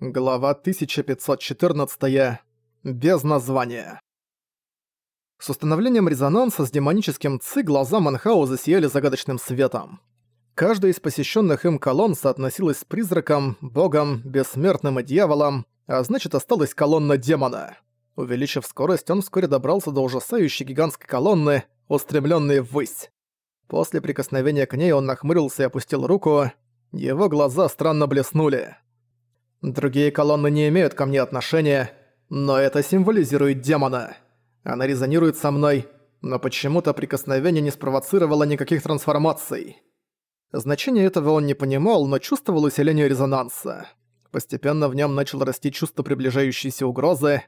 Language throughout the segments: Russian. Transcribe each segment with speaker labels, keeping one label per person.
Speaker 1: Глава 1514. Без названия. С установлением резонанса с демоническим ци глаза Манхау засияли загадочным светом. Каждая из посещенных им колонн соотносилась с призраком, богом, бессмертным и дьяволом, а значит осталась колонна демона. Увеличив скорость, он вскоре добрался до ужасающей гигантской колонны, устремленной ввысь. После прикосновения к ней он нахмурился и опустил руку. Его глаза странно блеснули. Другие колонны не имеют ко мне отношения, но это символизирует демона. Она резонирует со мной, но почему-то прикосновение не спровоцировало никаких трансформаций. Значение этого он не понимал, но чувствовал усиление резонанса. Постепенно в нем начало расти чувство приближающейся угрозы.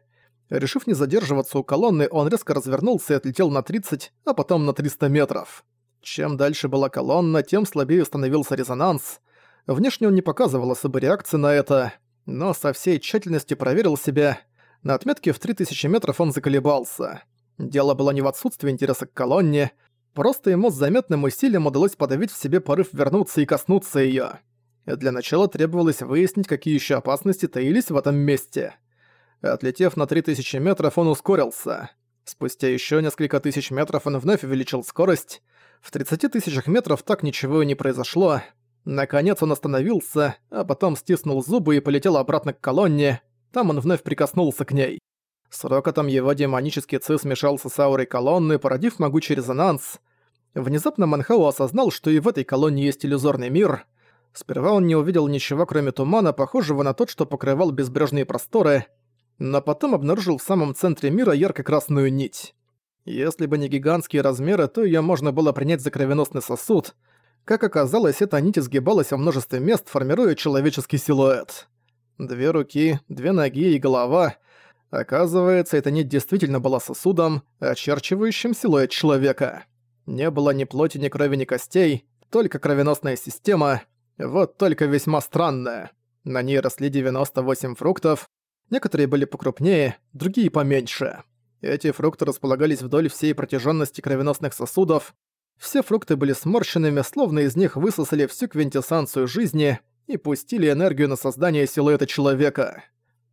Speaker 1: Решив не задерживаться у колонны, он резко развернулся и отлетел на 30, а потом на 300 метров. Чем дальше была колонна, тем слабее становился резонанс. Внешне он не показывал особой реакции на это, но со всей тщательностью проверил себя. На отметке в 3000 метров он заколебался. Дело было не в отсутствии интереса к колонне, просто ему с заметным усилием удалось подавить в себе порыв вернуться и коснуться её. Для начала требовалось выяснить, какие ещё опасности таились в этом месте. Отлетев на 3000 метров, он ускорился. Спустя ещё несколько тысяч метров он вновь увеличил скорость. В 30 тысячах метров так ничего и не произошло. Наконец он остановился, а потом стиснул зубы и полетел обратно к колонне. Там он вновь прикоснулся к ней. С рокотом его демонический ци смешался с аурой колонны, породив могучий резонанс. Внезапно Манхау осознал, что и в этой колонне есть иллюзорный мир. Сперва он не увидел ничего, кроме тумана, похожего на тот, что покрывал безбрежные просторы, но потом обнаружил в самом центре мира ярко-красную нить. Если бы не гигантские размеры, то её можно было принять за кровеносный сосуд — как оказалось, эта нить изгибалась во множестве мест, формируя человеческий силуэт. Две руки, две ноги и голова. Оказывается, эта нить действительно была сосудом, очерчивающим силуэт человека. Не было ни плоти, ни крови, ни костей, только кровеносная система, вот только весьма странная. На ней росли 98 фруктов, некоторые были покрупнее, другие поменьше. Эти фрукты располагались вдоль всей протяженности кровеносных сосудов, все фрукты были сморщенными, словно из них высосали всю квинтэссенцию жизни и пустили энергию на создание силуэта человека.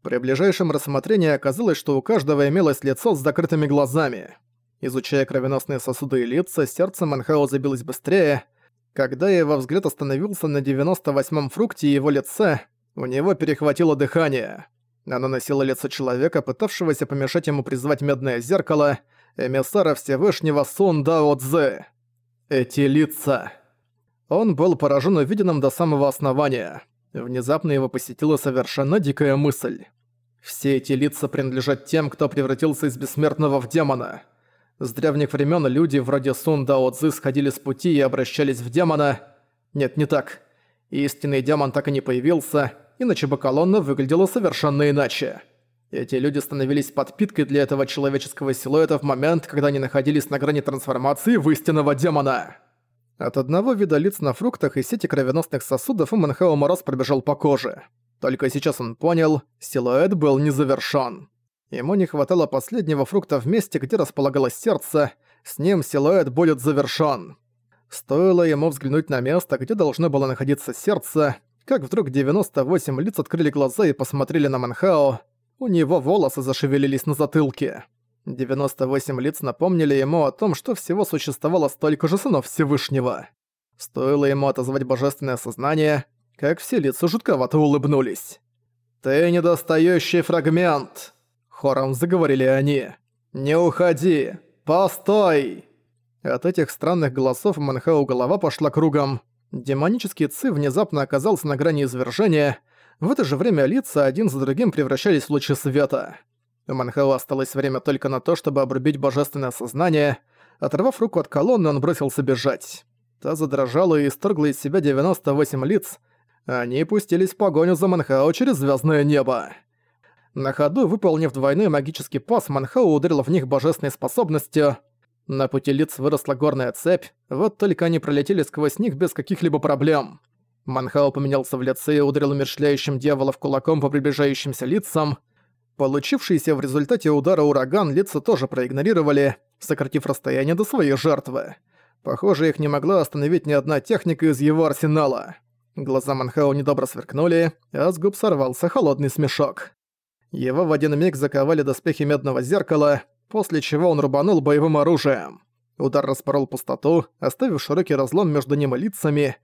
Speaker 1: При ближайшем рассмотрении оказалось, что у каждого имелось лицо с закрытыми глазами. Изучая кровеносные сосуды и лица, сердце Манхао забилось быстрее. Когда его взгляд остановился на 98-м фрукте и его лице, у него перехватило дыхание. Оно носило лицо человека, пытавшегося помешать ему призвать медное зеркало, эмиссара Всевышнего Сун Дао Цзэ. Эти лица. Он был поражен увиденным до самого основания. Внезапно его посетила совершенно дикая мысль. Все эти лица принадлежат тем, кто превратился из бессмертного в демона. С древних времен люди вроде Сун Дао Цзы сходили с пути и обращались в демона. Нет, не так. Истинный демон так и не появился, иначе бы колонна выглядела совершенно иначе. Эти люди становились подпиткой для этого человеческого силуэта в момент, когда они находились на грани трансформации в истинного демона. От одного вида лиц на фруктах и сети кровеносных сосудов у Манхао мороз пробежал по коже. Только сейчас он понял, силуэт был не завершён. Ему не хватало последнего фрукта в месте, где располагалось сердце, с ним силуэт будет завершён. Стоило ему взглянуть на место, где должно было находиться сердце, как вдруг 98 лиц открыли глаза и посмотрели на Манхао, у него волосы зашевелились на затылке. 98 лиц напомнили ему о том, что всего существовало столько же сынов Всевышнего. Стоило ему отозвать божественное сознание, как все лица жутковато улыбнулись. «Ты недостающий фрагмент!» Хором заговорили они. «Не уходи! Постой!» От этих странных голосов Манхау голова пошла кругом. Демонический ци внезапно оказался на грани извержения, в это же время лица один за другим превращались в лучи света. У Манхао осталось время только на то, чтобы обрубить божественное сознание. Оторвав руку от колонны, он бросился бежать. Та задрожала и исторгла из себя 98 лиц. Они пустились в погоню за Манхао через звездное небо. На ходу, выполнив двойной магический пас, Манхао ударил в них божественной способностью. На пути лиц выросла горная цепь, вот только они пролетели сквозь них без каких-либо проблем. Манхао поменялся в лице и ударил умерщвляющим дьяволов кулаком по приближающимся лицам. Получившийся в результате удара ураган лица тоже проигнорировали, сократив расстояние до своей жертвы. Похоже, их не могла остановить ни одна техника из его арсенала. Глаза Манхао недобро сверкнули, а с губ сорвался холодный смешок. Его в один миг заковали доспехи медного зеркала, после чего он рубанул боевым оружием. Удар распорол пустоту, оставив широкий разлом между ним и лицами.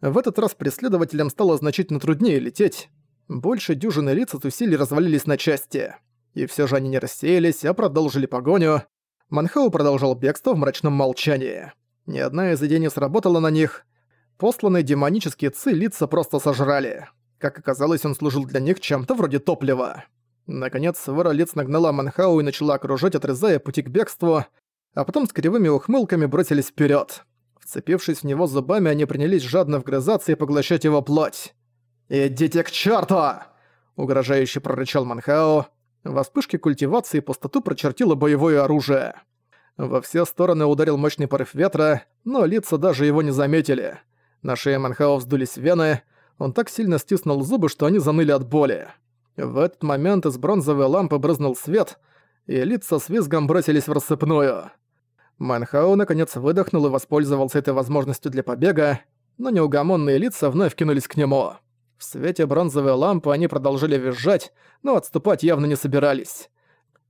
Speaker 1: В этот раз преследователям стало значительно труднее лететь. Больше дюжины лиц от усилий развалились на части. И все же они не рассеялись, а продолжили погоню. Манхау продолжал бегство в мрачном молчании. Ни одна из идей не сработала на них. Посланные демонические ци лица просто сожрали. Как оказалось, он служил для них чем-то вроде топлива. Наконец, свора лиц нагнала Манхау и начала окружать, отрезая пути к бегству, а потом с кривыми ухмылками бросились вперед. Вцепившись в него зубами, они принялись жадно вгрызаться и поглощать его плоть. «Идите к черту! угрожающе прорычал Манхао. Во вспышке культивации пустоту прочертило боевое оружие. Во все стороны ударил мощный порыв ветра, но лица даже его не заметили. На шее Манхао вздулись вены, он так сильно стиснул зубы, что они заныли от боли. В этот момент из бронзовой лампы брызнул свет, и лица с визгом бросились в рассыпную. Манхау наконец выдохнул и воспользовался этой возможностью для побега, но неугомонные лица вновь кинулись к нему. В свете бронзовой лампы они продолжили визжать, но отступать явно не собирались.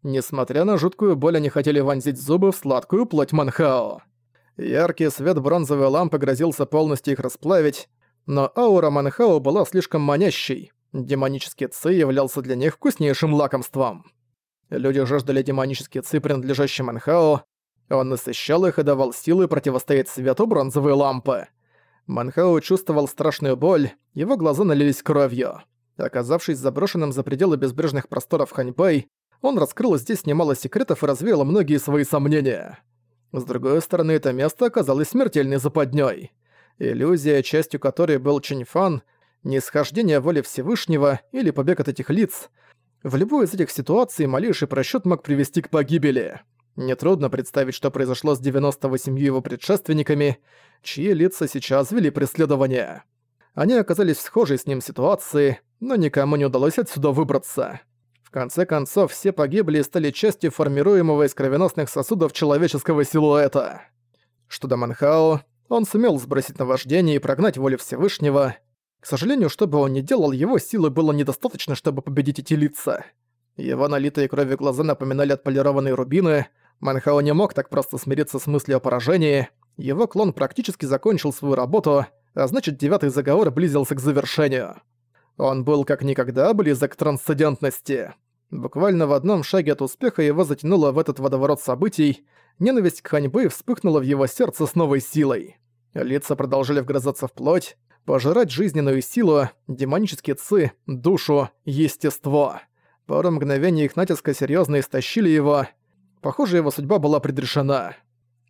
Speaker 1: Несмотря на жуткую боль, они хотели вонзить зубы в сладкую плоть Манхао. Яркий свет бронзовой лампы грозился полностью их расплавить, но аура Манхао была слишком манящей. Демонический ци являлся для них вкуснейшим лакомством. Люди жаждали демонический ци, принадлежащий Манхао, он насыщал их и давал силы противостоять свету бронзовой лампы. Манхао чувствовал страшную боль, его глаза налились кровью. Оказавшись заброшенным за пределы безбрежных просторов Ханьбэй, он раскрыл здесь немало секретов и развеял многие свои сомнения. С другой стороны, это место оказалось смертельной западней. Иллюзия, частью которой был Чиньфан, нисхождение воли Всевышнего или побег от этих лиц. В любой из этих ситуаций малейший просчет мог привести к погибели. Нетрудно представить, что произошло с 98 его предшественниками, чьи лица сейчас вели преследование. Они оказались в схожей с ним ситуации, но никому не удалось отсюда выбраться. В конце концов, все погибли и стали частью формируемого из кровеносных сосудов человеческого силуэта. Что до Манхао, он сумел сбросить наваждение и прогнать волю Всевышнего. К сожалению, что бы он ни делал, его силы было недостаточно, чтобы победить эти лица. Его налитые кровью глаза напоминали отполированные рубины, Манхао не мог так просто смириться с мыслью о поражении, его клон практически закончил свою работу, а значит девятый заговор близился к завершению. Он был как никогда близок к трансцендентности. Буквально в одном шаге от успеха его затянуло в этот водоворот событий, ненависть к Ханьбы вспыхнула в его сердце с новой силой. Лица продолжали вгрызаться в плоть, пожирать жизненную силу, демонические ци, душу, естество. Пару мгновений их натиска серьезно истощили его, Похоже, его судьба была предрешена.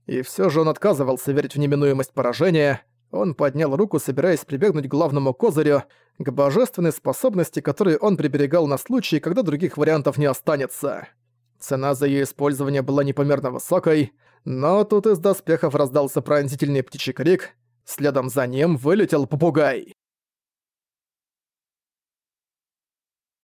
Speaker 1: И все же он отказывался верить в неминуемость поражения. Он поднял руку, собираясь прибегнуть к главному козырю, к божественной способности, которую он приберегал на случай, когда других вариантов не останется. Цена за ее использование была непомерно высокой, но тут из доспехов раздался пронзительный птичий крик, следом за ним вылетел попугай.